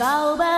宝贝